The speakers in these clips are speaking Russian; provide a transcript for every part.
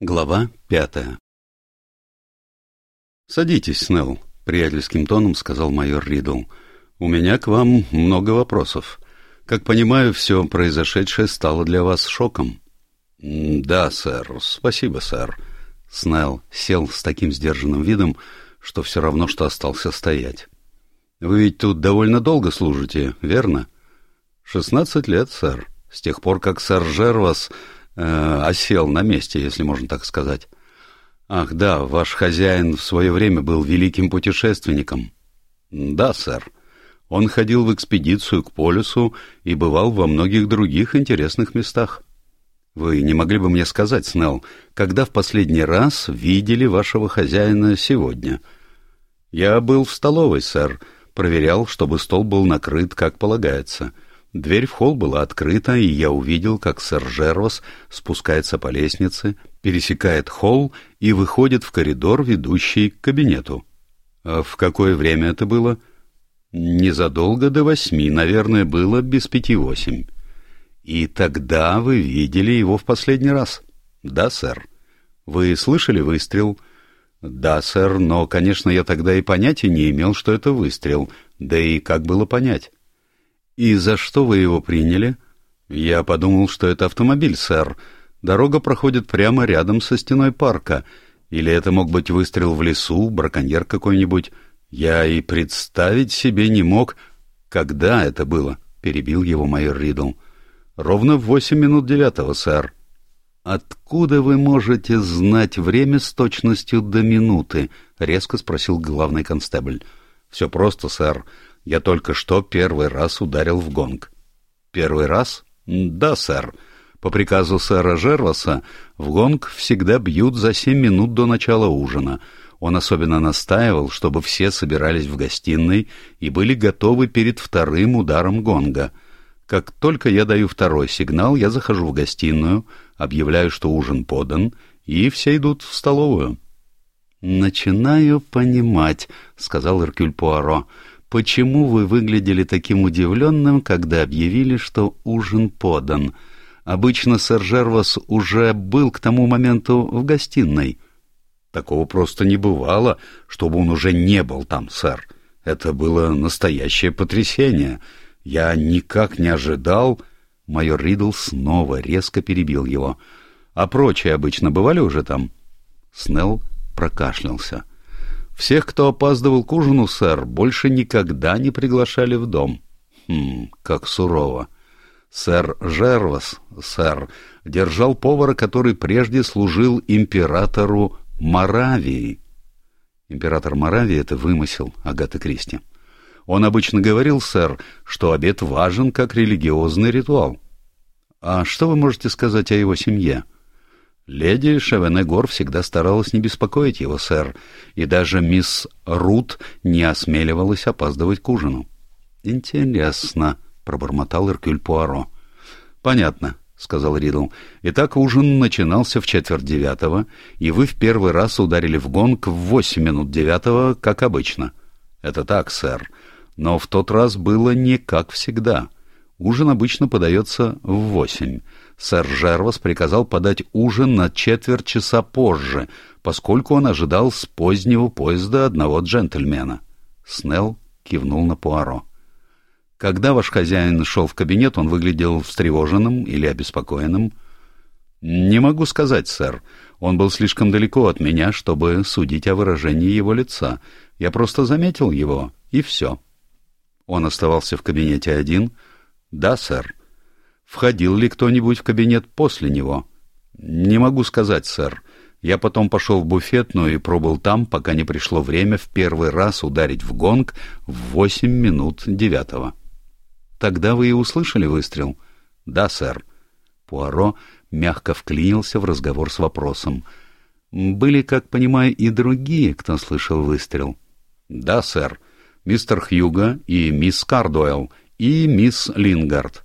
Глава пятая «Садитесь, Снелл», — приятельским тоном сказал майор Ридл. «У меня к вам много вопросов. Как понимаю, все произошедшее стало для вас шоком». «Да, сэр. Спасибо, сэр». Снелл сел с таким сдержанным видом, что все равно, что остался стоять. «Вы ведь тут довольно долго служите, верно?» «Шестнадцать лет, сэр. С тех пор, как сэр Жервас э, осел на месте, если можно так сказать. Ах, да, ваш хозяин в свое время был великим путешественником. Да, сэр. Он ходил в экспедицию к полюсу и бывал во многих других интересных местах. Вы не могли бы мне сказать, Снелл, когда в последний раз видели вашего хозяина сегодня? Я был в столовой, сэр, проверял, чтобы стол был накрыт, как полагается — Дверь в холл была открыта, и я увидел, как сэр Жервас спускается по лестнице, пересекает холл и выходит в коридор, ведущий к кабинету. А в какое время это было? Незадолго до восьми, наверное, было без пяти восемь. И тогда вы видели его в последний раз? Да, сэр. Вы слышали выстрел? Да, сэр, но, конечно, я тогда и понятия не имел, что это выстрел. Да и как было понять? «И за что вы его приняли?» «Я подумал, что это автомобиль, сэр. Дорога проходит прямо рядом со стеной парка. Или это мог быть выстрел в лесу, браконьер какой-нибудь. Я и представить себе не мог...» «Когда это было?» — перебил его майор Ридл. «Ровно в восемь минут девятого, сэр». «Откуда вы можете знать время с точностью до минуты?» — резко спросил главный констебль. «Все просто, сэр. Я только что первый раз ударил в гонг. Первый раз? Да, сэр. По приказу сэра Жерваса в гонг всегда бьют за семь минут до начала ужина. Он особенно настаивал, чтобы все собирались в гостиной и были готовы перед вторым ударом гонга. Как только я даю второй сигнал, я захожу в гостиную, объявляю, что ужин подан, и все идут в столовую. «Начинаю понимать», — сказал Эркюль Пуаро почему вы выглядели таким удивленным, когда объявили, что ужин подан. Обычно сэр Жервас уже был к тому моменту в гостиной. Такого просто не бывало, чтобы он уже не был там, сэр. Это было настоящее потрясение. Я никак не ожидал... Майор Ридл снова резко перебил его. «А прочие обычно бывали уже там?» Снелл прокашлялся. — всех, кто опаздывал к ужину, сэр, больше никогда не приглашали в дом. Хм, как сурово. Сэр Жервас, сэр, держал повара, который прежде служил императору Моравии. Император Моравии — это вымысел Агаты Кристи. Он обычно говорил, сэр, что обед важен как религиозный ритуал. А что вы можете сказать о его семье? — Леди Шевенегор всегда старалась не беспокоить его, сэр, и даже мисс Рут не осмеливалась опаздывать к ужину. — Интересно, — пробормотал Иркюль Пуаро. — Понятно, — сказал Ридл. — Итак, ужин начинался в четверть девятого, и вы в первый раз ударили в гонг в восемь минут девятого, как обычно. — Это так, сэр. Но в тот раз было не как всегда. Ужин обычно подается в восемь сэр Жервас приказал подать ужин на четверть часа позже, поскольку он ожидал с позднего поезда одного джентльмена. Снелл кивнул на Пуаро. Когда ваш хозяин шел в кабинет, он выглядел встревоженным или обеспокоенным? Не могу сказать, сэр. Он был слишком далеко от меня, чтобы судить о выражении его лица. Я просто заметил его, и все. Он оставался в кабинете один? Да, сэр. Входил ли кто-нибудь в кабинет после него? Не могу сказать, сэр. Я потом пошел в буфетную и пробыл там, пока не пришло время в первый раз ударить в гонг в восемь минут девятого. Тогда вы и услышали выстрел? Да, сэр. Пуаро мягко вклинился в разговор с вопросом. Были, как понимаю, и другие, кто слышал выстрел? Да, сэр. Мистер Хьюга и мисс Кардуэлл и мисс Лингард.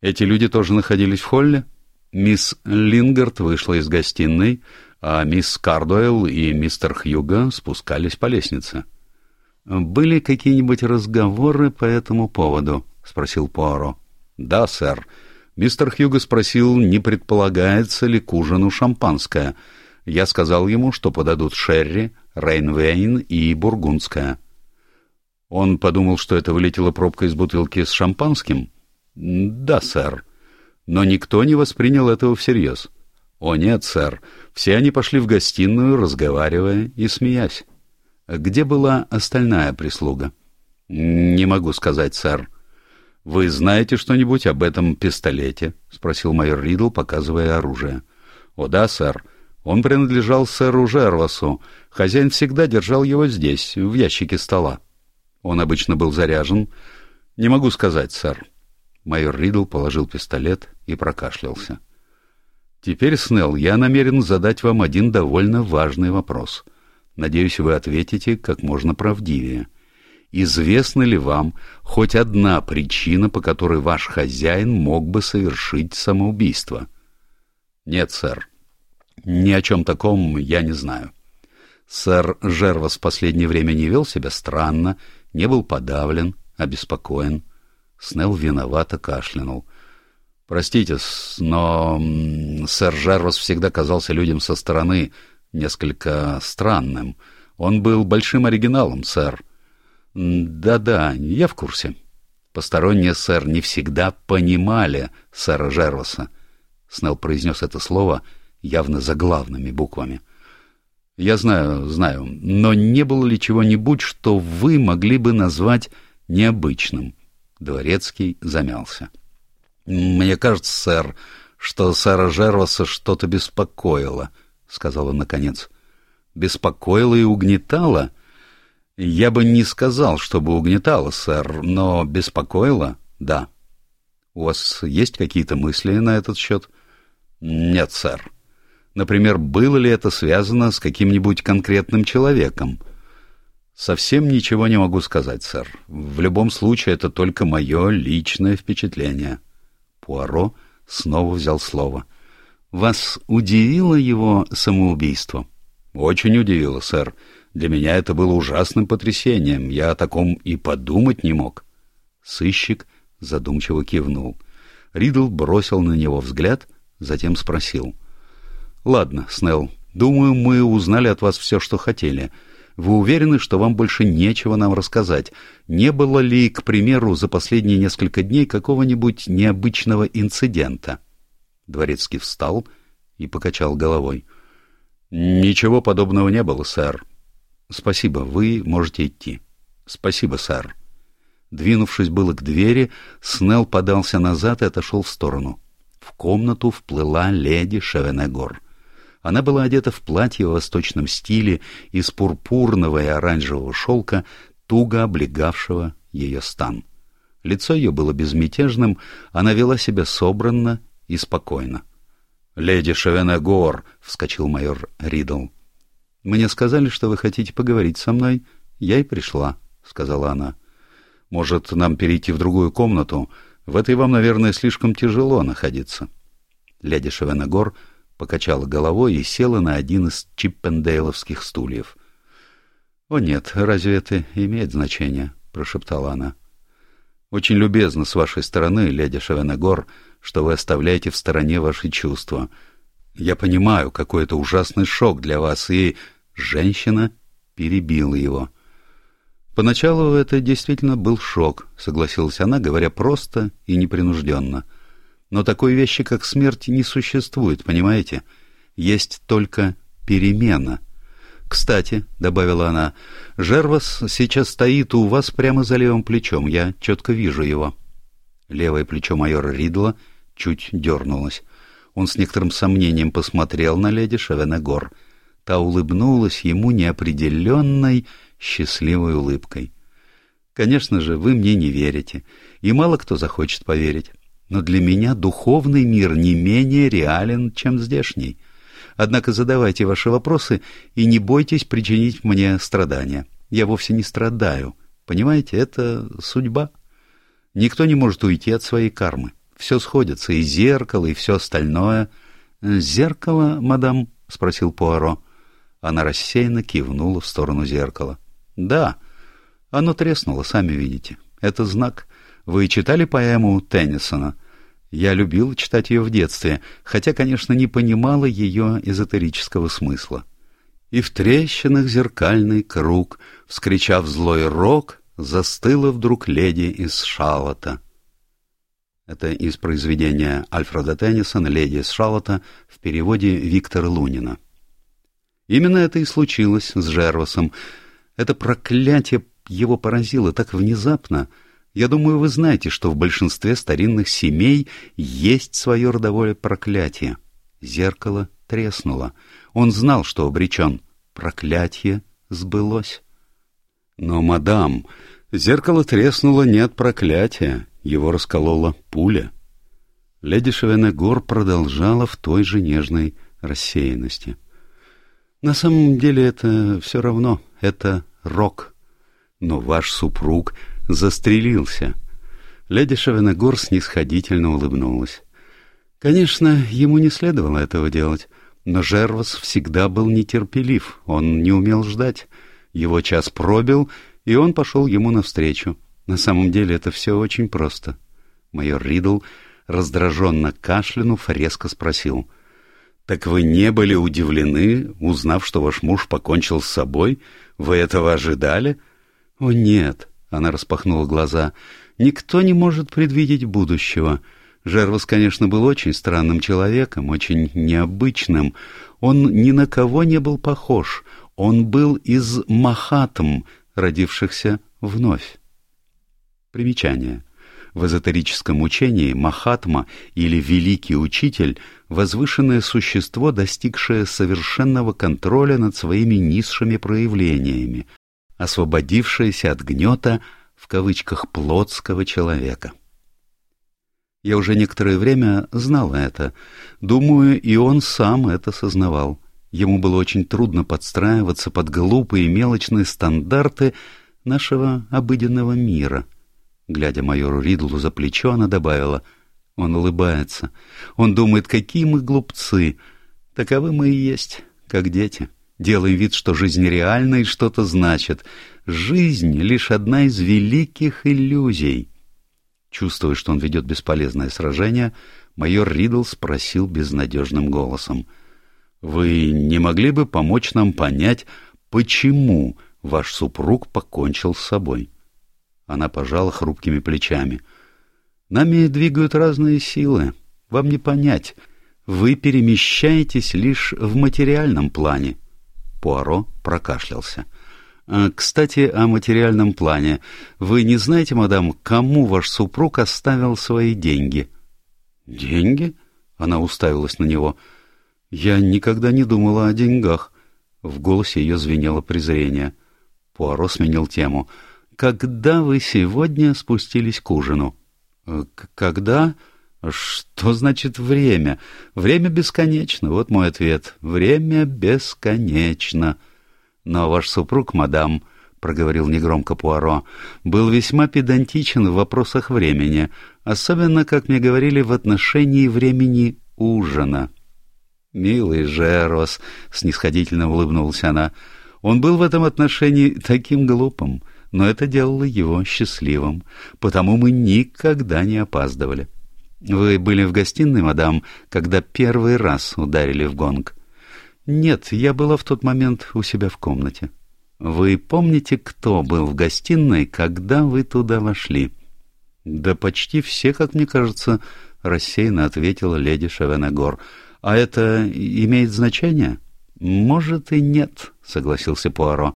Эти люди тоже находились в холле? Мисс Лингард вышла из гостиной, а мисс Кардуэлл и мистер Хьюга спускались по лестнице. «Были какие-нибудь разговоры по этому поводу?» — спросил Пуаро. «Да, сэр. Мистер Хьюго спросил, не предполагается ли к ужину шампанское. Я сказал ему, что подадут шерри, рейнвейн и бургундское. Он подумал, что это вылетела пробка из бутылки с шампанским? Да, сэр. Но никто не воспринял этого всерьез. О нет, сэр. Все они пошли в гостиную, разговаривая и смеясь. Где была остальная прислуга? Не могу сказать, сэр. Вы знаете что-нибудь об этом пистолете? спросил майор Ридл, показывая оружие. О да, сэр. Он принадлежал сэру Жервасу. Хозяин всегда держал его здесь, в ящике стола. Он обычно был заряжен. Не могу сказать, сэр. Майор Ридл положил пистолет и прокашлялся. Теперь, Снелл, я намерен задать вам один довольно важный вопрос. Надеюсь, вы ответите как можно правдивее. Известна ли вам хоть одна причина, по которой ваш хозяин мог бы совершить самоубийство? Нет, сэр. Ни о чем таком я не знаю. Сэр Жервас в последнее время не вел себя странно не был подавлен, обеспокоен. Снелл виновато кашлянул. «Простите, но сэр Жарвас всегда казался людям со стороны несколько странным. Он был большим оригиналом, сэр». «Да-да, я в курсе». Посторонние, сэр, не всегда понимали сэра Жерваса. Снелл произнес это слово явно заглавными буквами. Я знаю, знаю, но не было ли чего-нибудь, что вы могли бы назвать необычным? Дворецкий замялся. Мне кажется, сэр, что сэра Жерваса что-то беспокоило, сказал он наконец. Беспокоило и угнетало? Я бы не сказал, чтобы угнетало, сэр, но беспокоило — да. У вас есть какие-то мысли на этот счет? Нет, сэр. Например, было ли это связано с каким-нибудь конкретным человеком? Совсем ничего не могу сказать, сэр. В любом случае, это только мое личное впечатление. Пуаро снова взял слово. Вас удивило его самоубийство? Очень удивило, сэр. Для меня это было ужасным потрясением. Я о таком и подумать не мог. Сыщик задумчиво кивнул. Ридл бросил на него взгляд, затем спросил — Ладно, Снелл, думаю, мы узнали от вас все, что хотели. Вы уверены, что вам больше нечего нам рассказать? Не было ли, к примеру, за последние несколько дней какого-нибудь необычного инцидента? Дворецкий встал и покачал головой. Ничего подобного не было, сэр. Спасибо, вы можете идти. Спасибо, сэр. Двинувшись было к двери, Снелл подался назад и отошел в сторону. В комнату вплыла леди Шевенегор. Она была одета в платье в восточном стиле из пурпурного и оранжевого шелка, туго облегавшего ее стан. Лицо ее было безмятежным, она вела себя собранно и спокойно. — Леди Шевенегор! — вскочил майор Ридл. — Мне сказали, что вы хотите поговорить со мной. Я и пришла, — сказала она. — Может, нам перейти в другую комнату? В этой вам, наверное, слишком тяжело находиться. Леди Шевенегор покачала головой и села на один из чиппендейловских стульев. — О нет, разве это имеет значение? — прошептала она. — Очень любезно с вашей стороны, леди Шевенегор, что вы оставляете в стороне ваши чувства. Я понимаю, какой это ужасный шок для вас, и... Женщина перебила его. Поначалу это действительно был шок, согласилась она, говоря просто и непринужденно. — но такой вещи, как смерть, не существует, понимаете? Есть только перемена. «Кстати», — добавила она, — «Жервас сейчас стоит у вас прямо за левым плечом, я четко вижу его». Левое плечо майора Ридла чуть дернулось. Он с некоторым сомнением посмотрел на леди Шевенегор. Та улыбнулась ему неопределенной, счастливой улыбкой. «Конечно же, вы мне не верите, и мало кто захочет поверить но для меня духовный мир не менее реален, чем здешний. Однако задавайте ваши вопросы и не бойтесь причинить мне страдания. Я вовсе не страдаю. Понимаете, это судьба. Никто не может уйти от своей кармы. Все сходится, и зеркало, и все остальное. «Зеркало, мадам?» — спросил Пуаро. Она рассеянно кивнула в сторону зеркала. «Да, оно треснуло, сами видите. Это знак. Вы читали поэму Теннисона? Я любил читать ее в детстве, хотя, конечно, не понимала ее эзотерического смысла. И в трещинах зеркальный круг, вскричав злой рок, застыла вдруг леди из Шалота. Это из произведения Альфреда Теннисона «Леди из Шалота» в переводе Виктора Лунина. Именно это и случилось с Жервасом. Это проклятие его поразило так внезапно. Я думаю, вы знаете, что в большинстве старинных семей есть свое родовое проклятие. Зеркало треснуло. Он знал, что обречен. Проклятие сбылось. Но, мадам, зеркало треснуло не от проклятия, его расколола пуля. Леди Шевенегор продолжала в той же нежной рассеянности. На самом деле это все равно, это рок. Но ваш супруг застрелился. Леди Шевенегор снисходительно улыбнулась. Конечно, ему не следовало этого делать, но Жервас всегда был нетерпелив, он не умел ждать. Его час пробил, и он пошел ему навстречу. На самом деле это все очень просто. Майор Ридл, раздраженно кашлянув, резко спросил. «Так вы не были удивлены, узнав, что ваш муж покончил с собой? Вы этого ожидали?» «О, нет!» — она распахнула глаза. «Никто не может предвидеть будущего». Жервас, конечно, был очень странным человеком, очень необычным. Он ни на кого не был похож. Он был из Махатм, родившихся вновь. Примечание. В эзотерическом учении Махатма или Великий Учитель – возвышенное существо, достигшее совершенного контроля над своими низшими проявлениями, освободившееся от гнета в кавычках плотского человека. Я уже некоторое время знал это. Думаю, и он сам это сознавал. Ему было очень трудно подстраиваться под глупые мелочные стандарты нашего обыденного мира. Глядя майору Ридлу за плечо, она добавила, «Он улыбается. Он думает, какие мы глупцы. Таковы мы и есть, как дети. Делаем вид, что жизнь реальна и что-то значит. Жизнь — лишь одна из великих иллюзий». Чувствуя, что он ведет бесполезное сражение, майор Ридл спросил безнадежным голосом. «Вы не могли бы помочь нам понять, почему ваш супруг покончил с собой?» Она пожала хрупкими плечами. «Нами двигают разные силы. Вам не понять. Вы перемещаетесь лишь в материальном плане». Пуаро прокашлялся. — а, кстати, о материальном плане. Вы не знаете, мадам, кому ваш супруг оставил свои деньги? Деньги? Она уставилась на него. Я никогда не думала о деньгах. В голосе ее звенело презрение. Пуаро сменил тему. Когда вы сегодня спустились к ужину? «Э, когда? Что значит время? Время бесконечно. Вот мой ответ. Время бесконечно. Но ваш супруг, мадам, — проговорил негромко Пуаро, — был весьма педантичен в вопросах времени, особенно, как мне говорили, в отношении времени ужина. «Милый Жерос», — снисходительно улыбнулась она, — «он был в этом отношении таким глупым, но это делало его счастливым, потому мы никогда не опаздывали». «Вы были в гостиной, мадам, когда первый раз ударили в гонг?» «Нет, я была в тот момент у себя в комнате». «Вы помните, кто был в гостиной, когда вы туда вошли?» «Да почти все, как мне кажется», — рассеянно ответила леди Шевенегор. «А это имеет значение?» «Может и нет», — согласился Пуаро.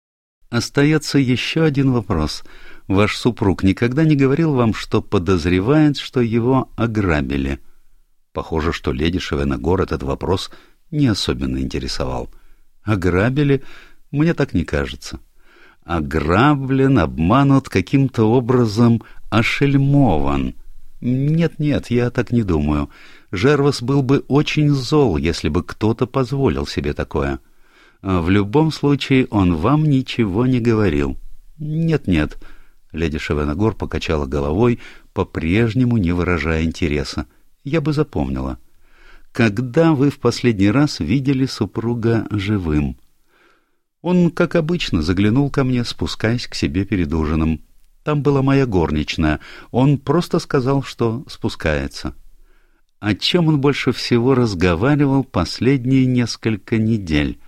«Остается еще один вопрос. Ваш супруг никогда не говорил вам, что подозревает, что его ограбили?» Похоже, что леди Шевенегор этот вопрос не особенно интересовал. Ограбили? Мне так не кажется. Ограблен, обманут, каким-то образом ошельмован. Нет-нет, я так не думаю. Жервас был бы очень зол, если бы кто-то позволил себе такое. В любом случае он вам ничего не говорил. Нет-нет. Леди Шевенагор покачала головой, по-прежнему не выражая интереса. Я бы запомнила. — когда вы в последний раз видели супруга живым? Он, как обычно, заглянул ко мне, спускаясь к себе перед ужином. Там была моя горничная. Он просто сказал, что спускается. о чем он больше всего разговаривал последние несколько недель.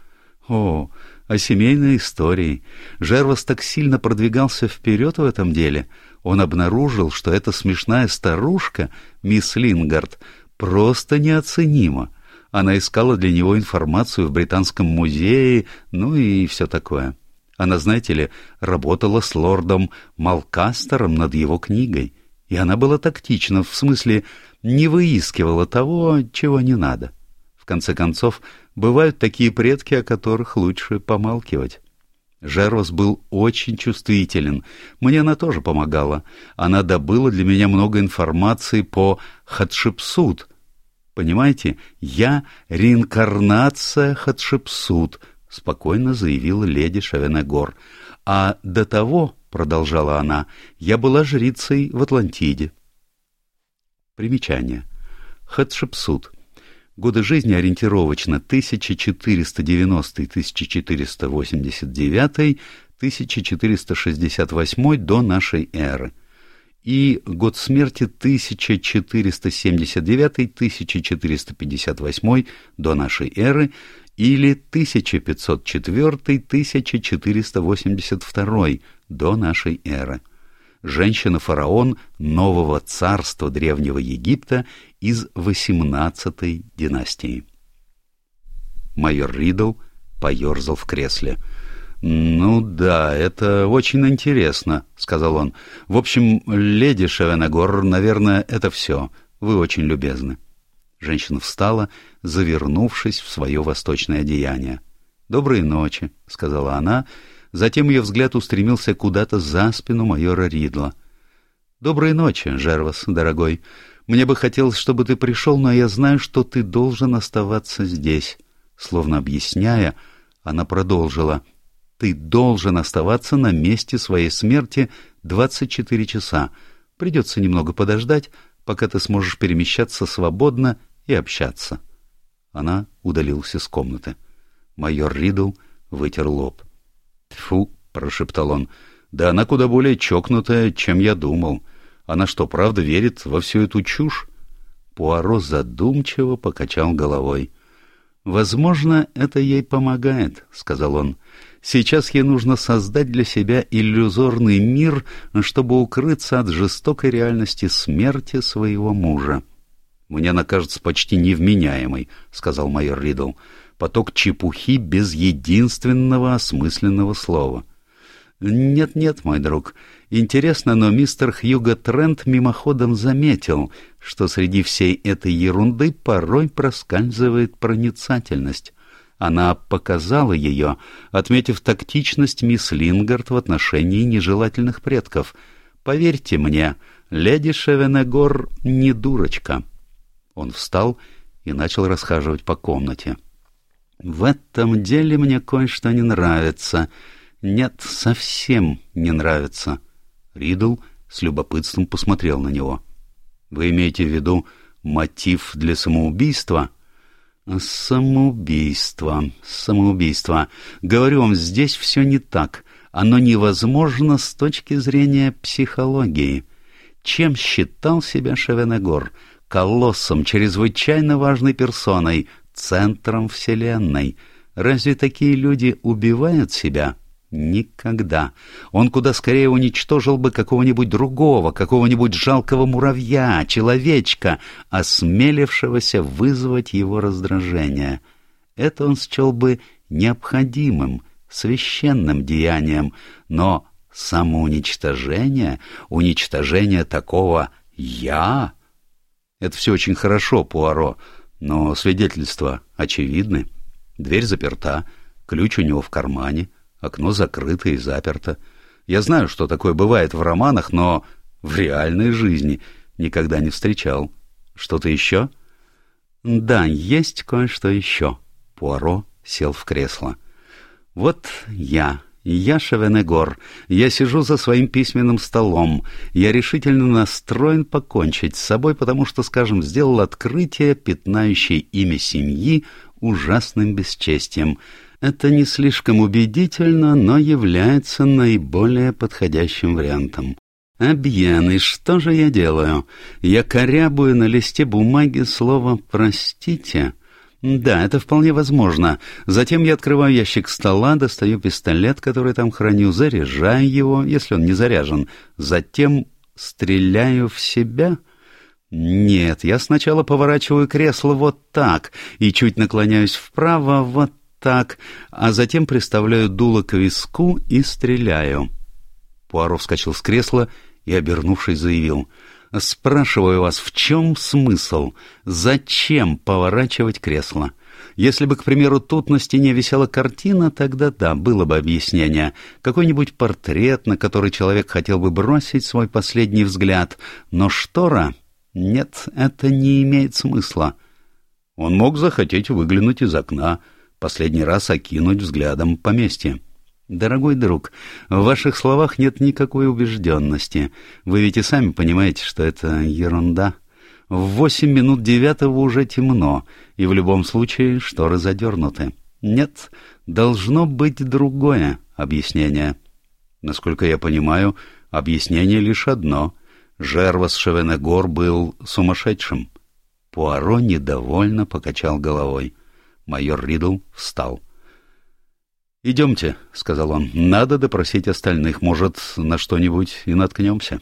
О, о семейной истории. Жервас так сильно продвигался вперед в этом деле. Он обнаружил, что эта смешная старушка, мисс Лингард, просто неоценима. Она искала для него информацию в Британском музее, ну и все такое. Она, знаете ли, работала с лордом Малкастером над его книгой. И она была тактична, в смысле, не выискивала того, чего не надо. Конце концов, бывают такие предки, о которых лучше помалкивать. Жерос был очень чувствителен. Мне она тоже помогала. Она добыла для меня много информации по Хатшепсут. Понимаете, я реинкарнация Хатшепсут, спокойно заявила леди Шавенегор. А до того продолжала она, — я была жрицей в Атлантиде. Примечание. Хатшепсут. Годы жизни ориентировочно 1490-1489, 1468 до нашей эры. И год смерти 1479-1458 до нашей эры или 1504-1482 до нашей эры. Женщина-фараон нового царства Древнего Египта из XVIII династии. Майор Ридл поерзал в кресле. «Ну да, это очень интересно», — сказал он. «В общем, леди Шевенегор, наверное, это все. Вы очень любезны». Женщина встала, завернувшись в свое восточное одеяние. «Доброй ночи», — сказала она, — Затем ее взгляд устремился куда-то за спину майора Ридла. «Доброй ночи, Жервас, дорогой. Мне бы хотелось, чтобы ты пришел, но я знаю, что ты должен оставаться здесь». Словно объясняя, она продолжила. «Ты должен оставаться на месте своей смерти 24 часа. Придется немного подождать, пока ты сможешь перемещаться свободно и общаться». Она удалилась из комнаты. Майор Ридл вытер лоб. «Тьфу!» — прошептал он. «Да она куда более чокнутая, чем я думал. Она что, правда верит во всю эту чушь?» Пуаро задумчиво покачал головой. «Возможно, это ей помогает», — сказал он. «Сейчас ей нужно создать для себя иллюзорный мир, чтобы укрыться от жестокой реальности смерти своего мужа». «Мне она кажется почти невменяемой», — сказал майор Ридл поток чепухи без единственного осмысленного слова. «Нет-нет, мой друг, интересно, но мистер Хьюго Трент мимоходом заметил, что среди всей этой ерунды порой проскальзывает проницательность. Она показала ее, отметив тактичность мисс Лингард в отношении нежелательных предков. Поверьте мне, леди Шевенегор не дурочка». Он встал и начал расхаживать по комнате. В этом деле мне кое-что не нравится. Нет, совсем не нравится. Ридл с любопытством посмотрел на него. Вы имеете в виду мотив для самоубийства? Самоубийство, самоубийство. Говорю вам, здесь все не так. Оно невозможно с точки зрения психологии. Чем считал себя Шевенегор? Колоссом, чрезвычайно важной персоной, центром Вселенной. Разве такие люди убивают себя? Никогда. Он куда скорее уничтожил бы какого-нибудь другого, какого-нибудь жалкого муравья, человечка, осмелившегося вызвать его раздражение. Это он счел бы необходимым, священным деянием, но самоуничтожение, уничтожение такого «я» — это все очень хорошо, Пуаро, но свидетельства очевидны. Дверь заперта, ключ у него в кармане, окно закрыто и заперто. Я знаю, что такое бывает в романах, но в реальной жизни никогда не встречал. Что-то еще? Да, есть кое-что еще. Пуаро сел в кресло. Вот я, я Шевенегор. Я сижу за своим письменным столом. Я решительно настроен покончить с собой, потому что, скажем, сделал открытие, пятнающее имя семьи ужасным бесчестием. Это не слишком убедительно, но является наиболее подходящим вариантом. Абьен, и что же я делаю? Я корябую на листе бумаги слово «простите». Да, это вполне возможно. Затем я открываю ящик стола, достаю пистолет, который там храню, заряжаю его, если он не заряжен. Затем стреляю в себя. Нет, я сначала поворачиваю кресло вот так и чуть наклоняюсь вправо вот так, а затем приставляю дуло к виску и стреляю. Пуаро вскочил с кресла и, обернувшись, заявил — Спрашиваю вас, в чем смысл? Зачем поворачивать кресло? Если бы, к примеру, тут на стене висела картина, тогда да, было бы объяснение. Какой-нибудь портрет, на который человек хотел бы бросить свой последний взгляд. Но штора? Нет, это не имеет смысла. Он мог захотеть выглянуть из окна, последний раз окинуть взглядом поместье. Дорогой друг, в ваших словах нет никакой убежденности. Вы ведь и сами понимаете, что это ерунда. В восемь минут девятого уже темно, и в любом случае шторы задернуты. Нет, должно быть другое объяснение. Насколько я понимаю, объяснение лишь одно. Жервас Шевенегор был сумасшедшим. Пуаро недовольно покачал головой. Майор Ридл встал. — «Идемте», — сказал он, — «надо допросить остальных, может, на что-нибудь и наткнемся».